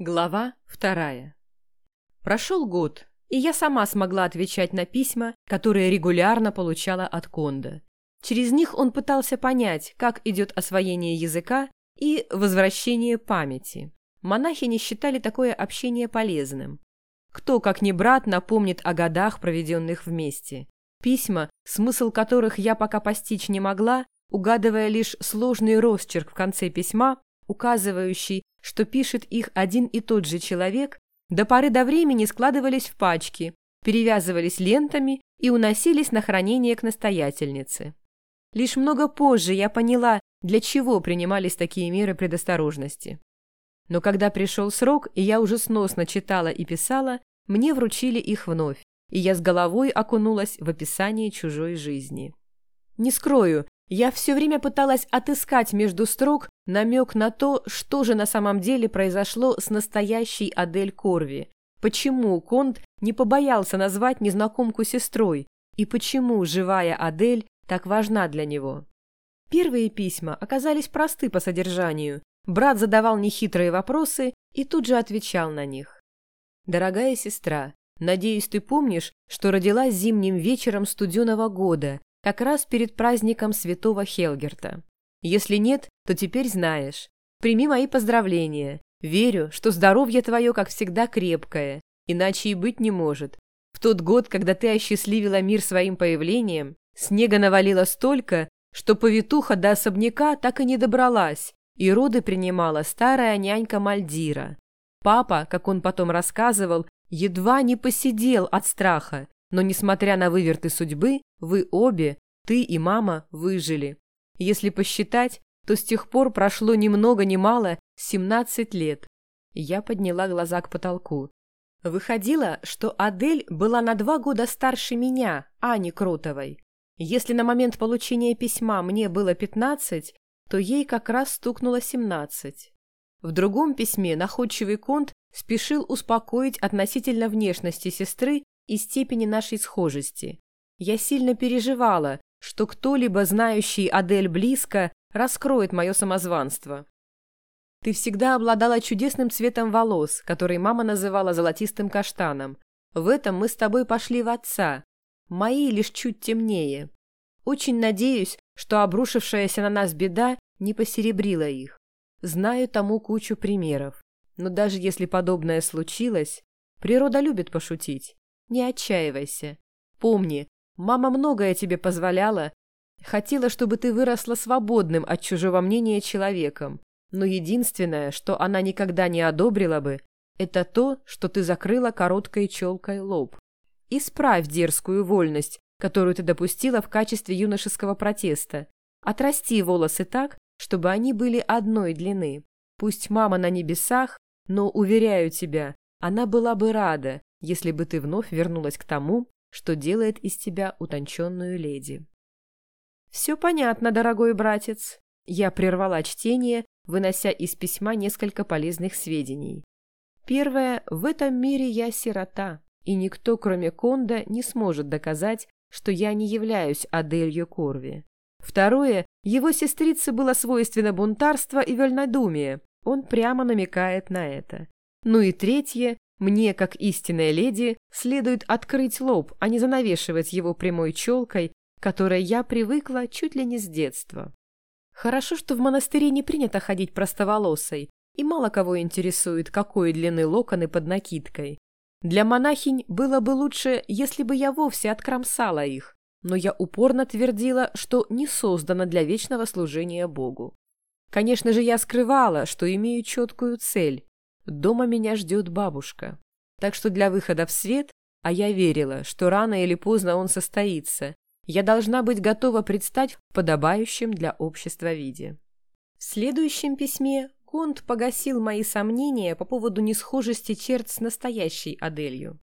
Глава вторая. Прошел год, и я сама смогла отвечать на письма, которые регулярно получала от Конда. Через них он пытался понять, как идет освоение языка и возвращение памяти. Монахи не считали такое общение полезным. Кто, как не брат, напомнит о годах, проведенных вместе. Письма, смысл которых я пока постичь не могла, угадывая лишь сложный росчерк в конце письма, указывающий, что пишет их один и тот же человек, до поры до времени складывались в пачки, перевязывались лентами и уносились на хранение к настоятельнице. Лишь много позже я поняла, для чего принимались такие меры предосторожности. Но когда пришел срок, и я уже сносно читала и писала, мне вручили их вновь, и я с головой окунулась в описание чужой жизни. Не скрою, я все время пыталась отыскать между строк намек на то, что же на самом деле произошло с настоящей Адель Корви. Почему Конт не побоялся назвать незнакомку сестрой, и почему живая Адель так важна для него. Первые письма оказались просты по содержанию. Брат задавал нехитрые вопросы и тут же отвечал на них. «Дорогая сестра, надеюсь, ты помнишь, что родилась зимним вечером студеного года, как раз перед праздником святого Хелгерта. Если нет, то теперь знаешь. Прими мои поздравления. Верю, что здоровье твое, как всегда, крепкое, иначе и быть не может. В тот год, когда ты осчастливила мир своим появлением, снега навалило столько, что повитуха до особняка так и не добралась, и роды принимала старая нянька Мальдира. Папа, как он потом рассказывал, едва не посидел от страха, но, несмотря на выверты судьбы, вы обе, ты и мама, выжили. Если посчитать, то с тех пор прошло ни много ни мало 17 лет. Я подняла глаза к потолку. Выходило, что Адель была на два года старше меня, Ани Крутовой. Если на момент получения письма мне было 15, то ей как раз стукнуло 17. В другом письме находчивый Конт спешил успокоить относительно внешности сестры и степени нашей схожести. Я сильно переживала, что кто-либо, знающий Адель близко, раскроет мое самозванство. Ты всегда обладала чудесным цветом волос, который мама называла золотистым каштаном. В этом мы с тобой пошли в отца. Мои лишь чуть темнее. Очень надеюсь, что обрушившаяся на нас беда не посеребрила их. Знаю тому кучу примеров. Но даже если подобное случилось, природа любит пошутить. Не отчаивайся. Помни, мама многое тебе позволяла. Хотела, чтобы ты выросла свободным от чужого мнения человеком. Но единственное, что она никогда не одобрила бы, это то, что ты закрыла короткой челкой лоб. Исправь дерзкую вольность, которую ты допустила в качестве юношеского протеста. Отрасти волосы так, чтобы они были одной длины. Пусть мама на небесах, но, уверяю тебя, она была бы рада, если бы ты вновь вернулась к тому, что делает из тебя утонченную леди. «Все понятно, дорогой братец». Я прервала чтение, вынося из письма несколько полезных сведений. Первое. В этом мире я сирота, и никто, кроме Конда, не сможет доказать, что я не являюсь Аделью Корви. Второе. Его сестрице было свойственно бунтарство и вольнодумие. Он прямо намекает на это. Ну и третье. Мне, как истинная леди, следует открыть лоб, а не занавешивать его прямой челкой, которой я привыкла чуть ли не с детства. Хорошо, что в монастыре не принято ходить простоволосой, и мало кого интересует, какой длины локоны под накидкой. Для монахинь было бы лучше, если бы я вовсе откромсала их, но я упорно твердила, что не создана для вечного служения Богу. Конечно же, я скрывала, что имею четкую цель Дома меня ждет бабушка. Так что для выхода в свет, а я верила, что рано или поздно он состоится, я должна быть готова предстать в подобающем для общества виде. В следующем письме Конт погасил мои сомнения по поводу несхожести черт с настоящей Аделью.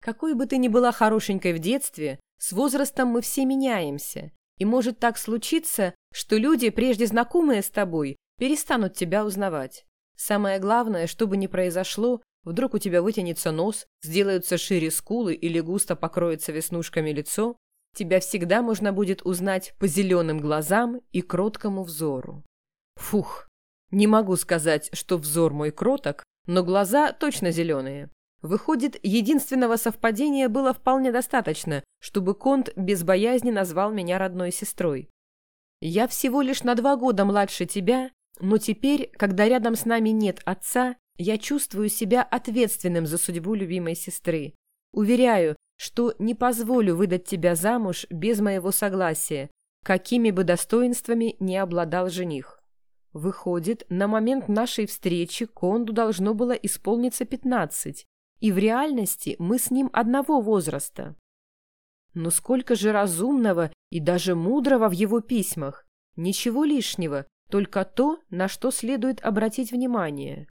Какой бы ты ни была хорошенькой в детстве, с возрастом мы все меняемся, и может так случиться, что люди, прежде знакомые с тобой, перестанут тебя узнавать. Самое главное, что бы ни произошло, вдруг у тебя вытянется нос, сделаются шире скулы или густо покроется веснушками лицо, тебя всегда можно будет узнать по зеленым глазам и кроткому взору. Фух, не могу сказать, что взор мой кроток, но глаза точно зеленые. Выходит, единственного совпадения было вполне достаточно, чтобы Конт без боязни назвал меня родной сестрой. Я всего лишь на два года младше тебя, но теперь, когда рядом с нами нет отца, я чувствую себя ответственным за судьбу любимой сестры. Уверяю, что не позволю выдать тебя замуж без моего согласия, какими бы достоинствами не обладал жених. Выходит, на момент нашей встречи Конду должно было исполниться пятнадцать, и в реальности мы с ним одного возраста. Но сколько же разумного и даже мудрого в его письмах. Ничего лишнего, только то, на что следует обратить внимание.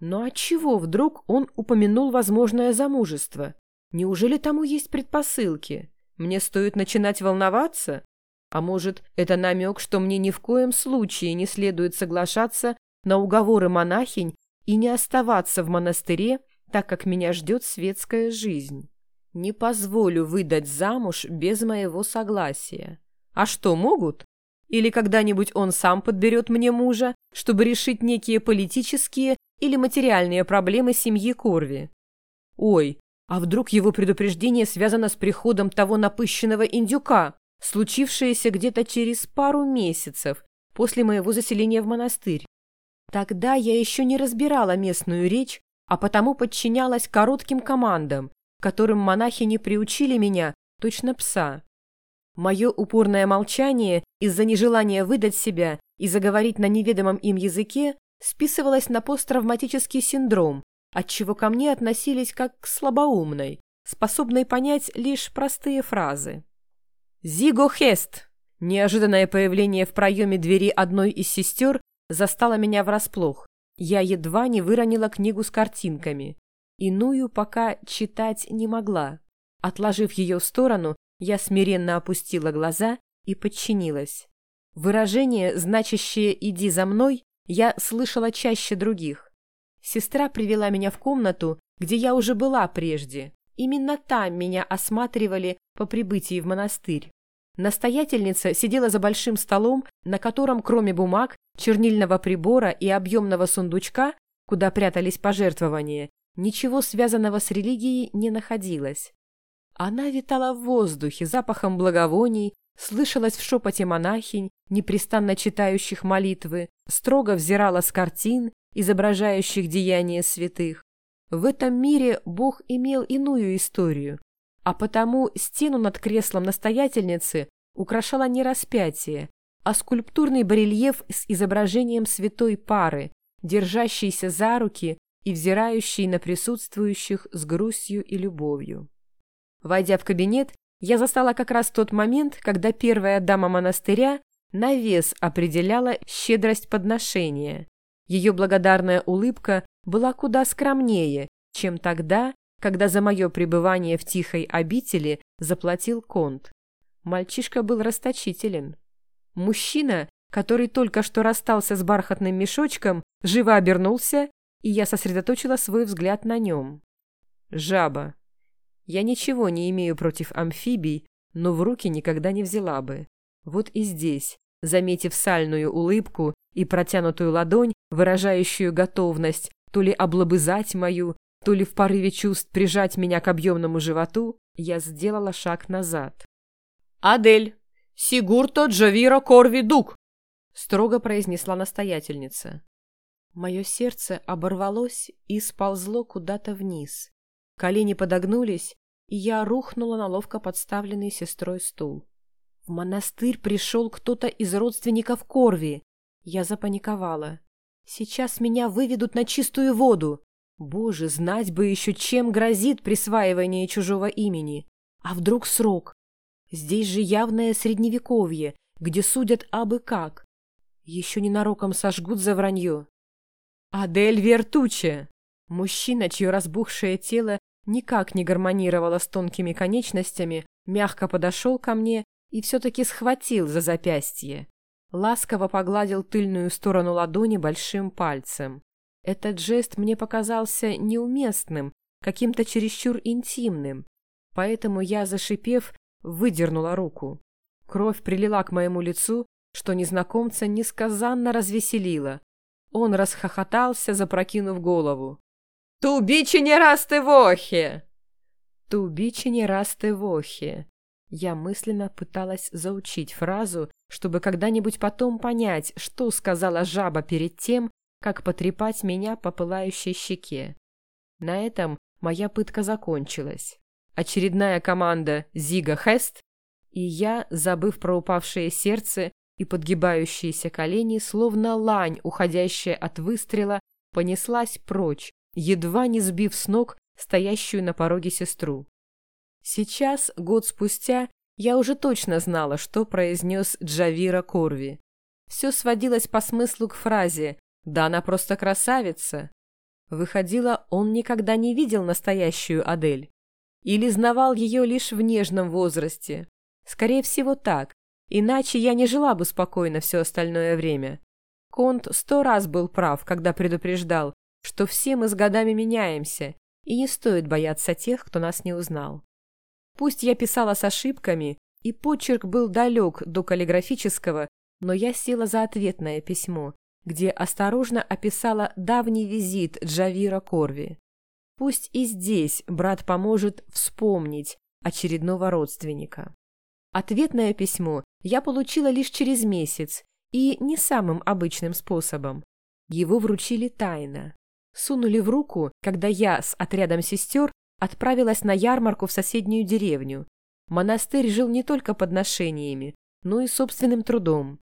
Но отчего вдруг он упомянул возможное замужество? Неужели тому есть предпосылки? Мне стоит начинать волноваться? А может, это намек, что мне ни в коем случае не следует соглашаться на уговоры монахинь и не оставаться в монастыре, так как меня ждет светская жизнь? Не позволю выдать замуж без моего согласия. А что, могут? Или когда-нибудь он сам подберет мне мужа, чтобы решить некие политические или материальные проблемы семьи Корви? Ой, а вдруг его предупреждение связано с приходом того напыщенного индюка? случившееся где-то через пару месяцев после моего заселения в монастырь. Тогда я еще не разбирала местную речь, а потому подчинялась коротким командам, которым монахи не приучили меня, точно пса. Мое упорное молчание из-за нежелания выдать себя и заговорить на неведомом им языке списывалось на посттравматический синдром, отчего ко мне относились как к слабоумной, способной понять лишь простые фразы. «Зиго Хест!» Неожиданное появление в проеме двери одной из сестер застало меня врасплох. Я едва не выронила книгу с картинками. Иную пока читать не могла. Отложив ее в сторону, я смиренно опустила глаза и подчинилась. Выражение, значащее «иди за мной», я слышала чаще других. Сестра привела меня в комнату, где я уже была прежде. Именно там меня осматривали по прибытии в монастырь. Настоятельница сидела за большим столом, на котором, кроме бумаг, чернильного прибора и объемного сундучка, куда прятались пожертвования, ничего связанного с религией не находилось. Она витала в воздухе запахом благовоний, слышалась в шепоте монахинь, непрестанно читающих молитвы, строго взирала с картин, изображающих деяния святых. В этом мире Бог имел иную историю, а потому стену над креслом настоятельницы украшало не распятие, а скульптурный барельеф с изображением святой пары, держащейся за руки и взирающей на присутствующих с грустью и любовью. Войдя в кабинет, я застала как раз тот момент, когда первая дама монастыря на вес определяла щедрость подношения. Ее благодарная улыбка была куда скромнее, чем тогда, когда за мое пребывание в тихой обители заплатил конт. Мальчишка был расточителен. Мужчина, который только что расстался с бархатным мешочком, живо обернулся, и я сосредоточила свой взгляд на нем. Жаба. Я ничего не имею против амфибий, но в руки никогда не взяла бы. Вот и здесь, заметив сальную улыбку и протянутую ладонь, выражающую готовность то ли облобызать мою, то ли в порыве чувств прижать меня к объемному животу, я сделала шаг назад. «Адель! Сигурто Джавиро Корви Дук!» — строго произнесла настоятельница. Мое сердце оборвалось и сползло куда-то вниз. Колени подогнулись, и я рухнула на ловко подставленный сестрой стул. В монастырь пришел кто-то из родственников Корви. Я запаниковала. Сейчас меня выведут на чистую воду. Боже, знать бы еще, чем грозит присваивание чужого имени. А вдруг срок? Здесь же явное средневековье, где судят абы как. Еще ненароком сожгут за вранье. Адель Вертуче! Мужчина, чье разбухшее тело никак не гармонировало с тонкими конечностями, мягко подошел ко мне и все-таки схватил за запястье ласково погладил тыльную сторону ладони большим пальцем. Этот жест мне показался неуместным, каким-то чересчур интимным, поэтому я, зашипев, выдернула руку. Кровь прилила к моему лицу, что незнакомца несказанно развеселило. Он расхохотался, запрокинув голову. «Тубичи не ты вохе!» «Тубичи не раз ты вохе!» Я мысленно пыталась заучить фразу, чтобы когда-нибудь потом понять, что сказала жаба перед тем, как потрепать меня по пылающей щеке. На этом моя пытка закончилась. Очередная команда «Зига Хест», и я, забыв про упавшее сердце и подгибающиеся колени, словно лань, уходящая от выстрела, понеслась прочь, едва не сбив с ног стоящую на пороге сестру. Сейчас, год спустя, я уже точно знала, что произнес Джавира Корви. Все сводилось по смыслу к фразе «Да она просто красавица». Выходило, он никогда не видел настоящую Адель. Или знавал ее лишь в нежном возрасте. Скорее всего, так. Иначе я не жила бы спокойно все остальное время. Конт сто раз был прав, когда предупреждал, что все мы с годами меняемся, и не стоит бояться тех, кто нас не узнал. Пусть я писала с ошибками, и почерк был далек до каллиграфического, но я села за ответное письмо, где осторожно описала давний визит Джавира Корви. Пусть и здесь брат поможет вспомнить очередного родственника. Ответное письмо я получила лишь через месяц и не самым обычным способом. Его вручили тайно. Сунули в руку, когда я с отрядом сестер отправилась на ярмарку в соседнюю деревню. Монастырь жил не только подношениями, но и собственным трудом.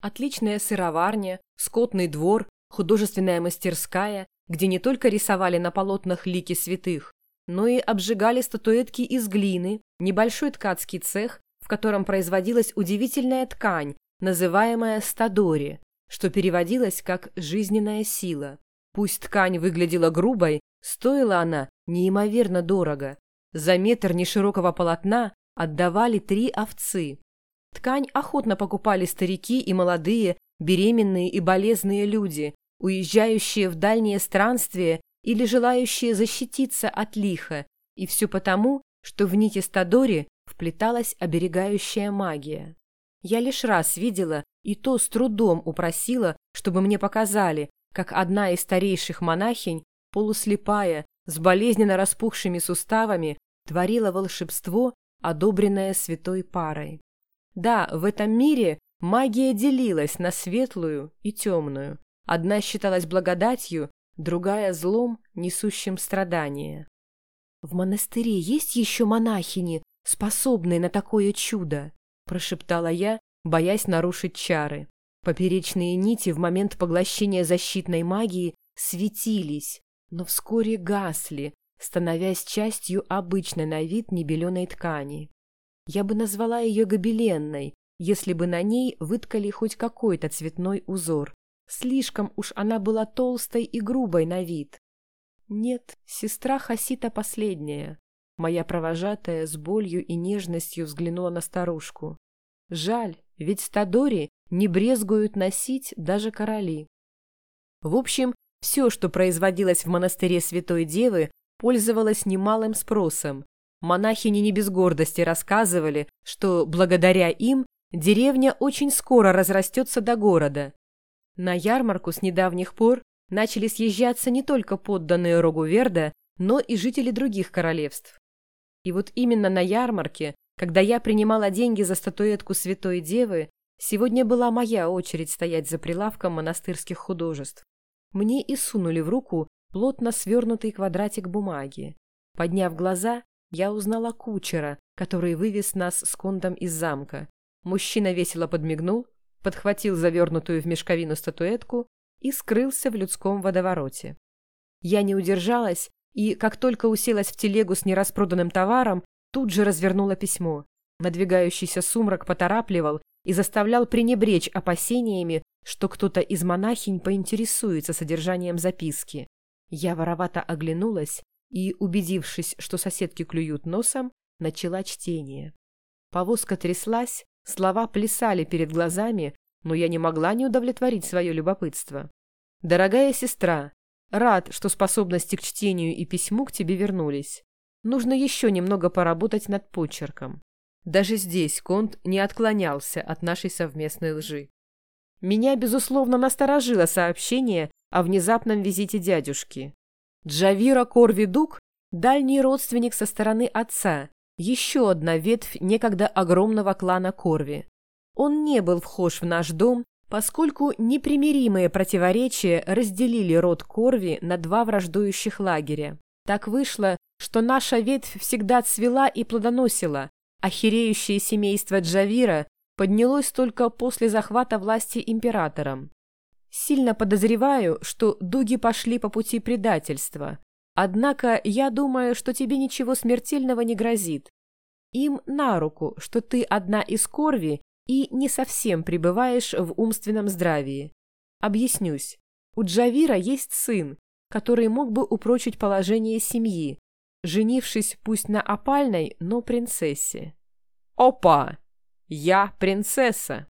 Отличная сыроварня, скотный двор, художественная мастерская, где не только рисовали на полотнах лики святых, но и обжигали статуэтки из глины, небольшой ткацкий цех, в котором производилась удивительная ткань, называемая стадори, что переводилось как «жизненная сила». Пусть ткань выглядела грубой, стоила она неимоверно дорого. За метр неширокого полотна отдавали три овцы. Ткань охотно покупали старики и молодые, беременные и болезные люди, уезжающие в дальние странствия или желающие защититься от лиха, и все потому, что в нити Стадори вплеталась оберегающая магия. Я лишь раз видела, и то с трудом упросила, чтобы мне показали, как одна из старейших монахинь, полуслепая, с болезненно распухшими суставами, творила волшебство, одобренное святой парой. Да, в этом мире магия делилась на светлую и темную, Одна считалась благодатью, другая — злом, несущим страдания. «В монастыре есть еще монахини, способные на такое чудо?» — прошептала я, боясь нарушить чары. Поперечные нити в момент поглощения защитной магии светились, но вскоре гасли, становясь частью обычной на вид небеленой ткани. Я бы назвала ее гобеленной, если бы на ней выткали хоть какой-то цветной узор. Слишком уж она была толстой и грубой на вид. Нет, сестра Хасита последняя. Моя провожатая с болью и нежностью взглянула на старушку. Жаль, ведь стадори не брезгуют носить даже короли. В общем, все, что производилось в монастыре Святой Девы, пользовалось немалым спросом. Монахини не без гордости рассказывали, что благодаря им деревня очень скоро разрастется до города, на ярмарку с недавних пор начали съезжаться не только подданные Рогуверда, но и жители других королевств. И вот именно на ярмарке, когда я принимала деньги за статуэтку Святой Девы, сегодня была моя очередь стоять за прилавком монастырских художеств. Мне и сунули в руку плотно свернутый квадратик бумаги. Подняв глаза, я узнала кучера, который вывез нас с кондом из замка. Мужчина весело подмигнул, подхватил завернутую в мешковину статуэтку и скрылся в людском водовороте. Я не удержалась и, как только уселась в телегу с нераспроданным товаром, тут же развернула письмо. Надвигающийся сумрак поторапливал и заставлял пренебречь опасениями, что кто-то из монахинь поинтересуется содержанием записки. Я воровато оглянулась и, убедившись, что соседки клюют носом, начала чтение. Повозка тряслась, Слова плясали перед глазами, но я не могла не удовлетворить свое любопытство. «Дорогая сестра, рад, что способности к чтению и письму к тебе вернулись. Нужно еще немного поработать над почерком». Даже здесь Конт не отклонялся от нашей совместной лжи. Меня, безусловно, насторожило сообщение о внезапном визите дядюшки. Джавира Корвидук – дальний родственник со стороны отца, еще одна ветвь некогда огромного клана Корви. Он не был вхож в наш дом, поскольку непримиримые противоречия разделили род Корви на два враждующих лагеря. Так вышло, что наша ветвь всегда цвела и плодоносила, а хереющее семейство Джавира поднялось только после захвата власти императором. Сильно подозреваю, что дуги пошли по пути предательства. Однако я думаю, что тебе ничего смертельного не грозит. Им на руку, что ты одна из корви и не совсем пребываешь в умственном здравии. Объяснюсь. У Джавира есть сын, который мог бы упрочить положение семьи, женившись пусть на опальной, но принцессе. Опа! Я принцесса!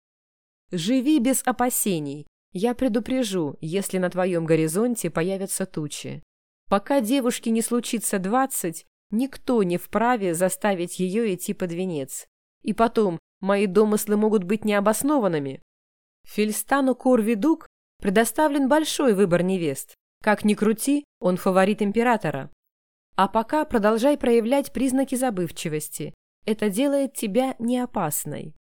Живи без опасений, я предупрежу, если на твоем горизонте появятся тучи. Пока девушке не случится двадцать, никто не вправе заставить ее идти под венец. И потом, мои домыслы могут быть необоснованными. Фельстану Корвидук предоставлен большой выбор невест. Как ни крути, он фаворит императора. А пока продолжай проявлять признаки забывчивости. Это делает тебя неопасной.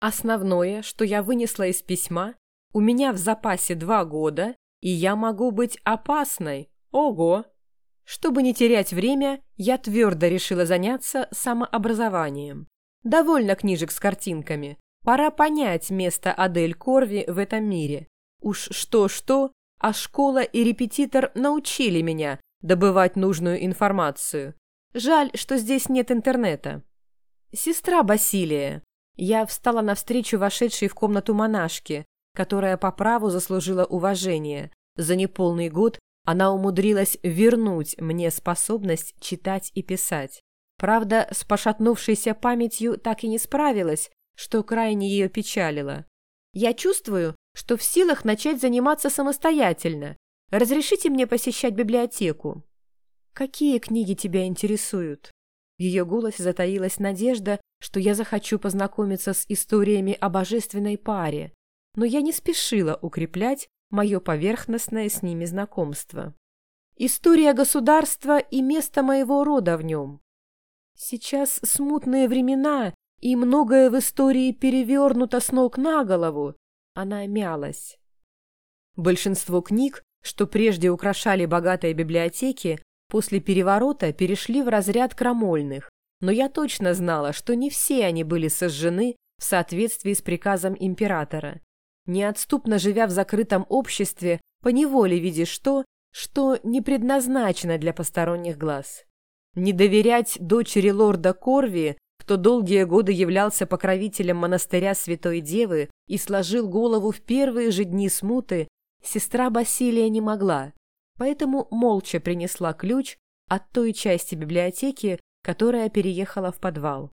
Основное, что я вынесла из письма, у меня в запасе два года, и я могу быть опасной. Ого! Чтобы не терять время, я твердо решила заняться самообразованием. Довольно книжек с картинками. Пора понять место Адель Корви в этом мире. Уж что-что, а школа и репетитор научили меня добывать нужную информацию. Жаль, что здесь нет интернета. Сестра Басилия. Я встала навстречу вошедшей в комнату монашки, которая по праву заслужила уважение. За неполный год она умудрилась вернуть мне способность читать и писать. Правда, с пошатнувшейся памятью так и не справилась, что крайне ее печалило. Я чувствую, что в силах начать заниматься самостоятельно. Разрешите мне посещать библиотеку. Какие книги тебя интересуют? В ее голосе затаилась надежда, что я захочу познакомиться с историями о божественной паре, но я не спешила укреплять мое поверхностное с ними знакомство. История государства и место моего рода в нем. Сейчас смутные времена, и многое в истории перевернуто с ног на голову. Она мялась. Большинство книг, что прежде украшали богатые библиотеки, после переворота перешли в разряд крамольных, но я точно знала, что не все они были сожжены в соответствии с приказом императора неотступно живя в закрытом обществе, поневоле видишь то, что не предназначено для посторонних глаз. Не доверять дочери лорда Корви, кто долгие годы являлся покровителем монастыря Святой Девы и сложил голову в первые же дни смуты, сестра Басилия не могла, поэтому молча принесла ключ от той части библиотеки, которая переехала в подвал.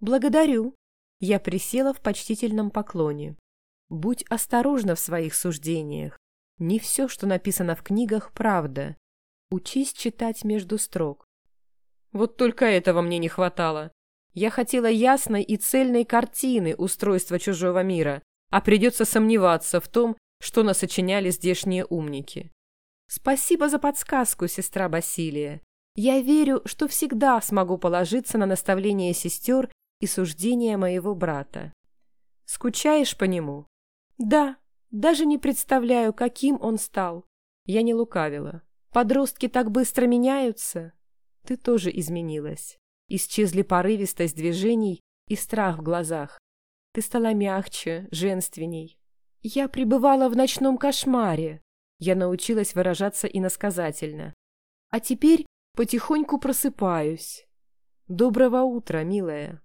«Благодарю», я присела в почтительном поклоне. Будь осторожна в своих суждениях. Не все, что написано в книгах, правда. Учись читать между строк. Вот только этого мне не хватало. Я хотела ясной и цельной картины устройства чужого мира, а придется сомневаться в том, что насочиняли здешние умники. Спасибо за подсказку, сестра Басилия. Я верю, что всегда смогу положиться на наставления сестер и суждения моего брата. Скучаешь по нему? Да, даже не представляю, каким он стал. Я не лукавила. Подростки так быстро меняются. Ты тоже изменилась. Исчезли порывистость движений и страх в глазах. Ты стала мягче, женственней. Я пребывала в ночном кошмаре. Я научилась выражаться иносказательно. А теперь потихоньку просыпаюсь. Доброго утра, милая.